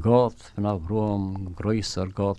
Gott von Avrom, größer Gott,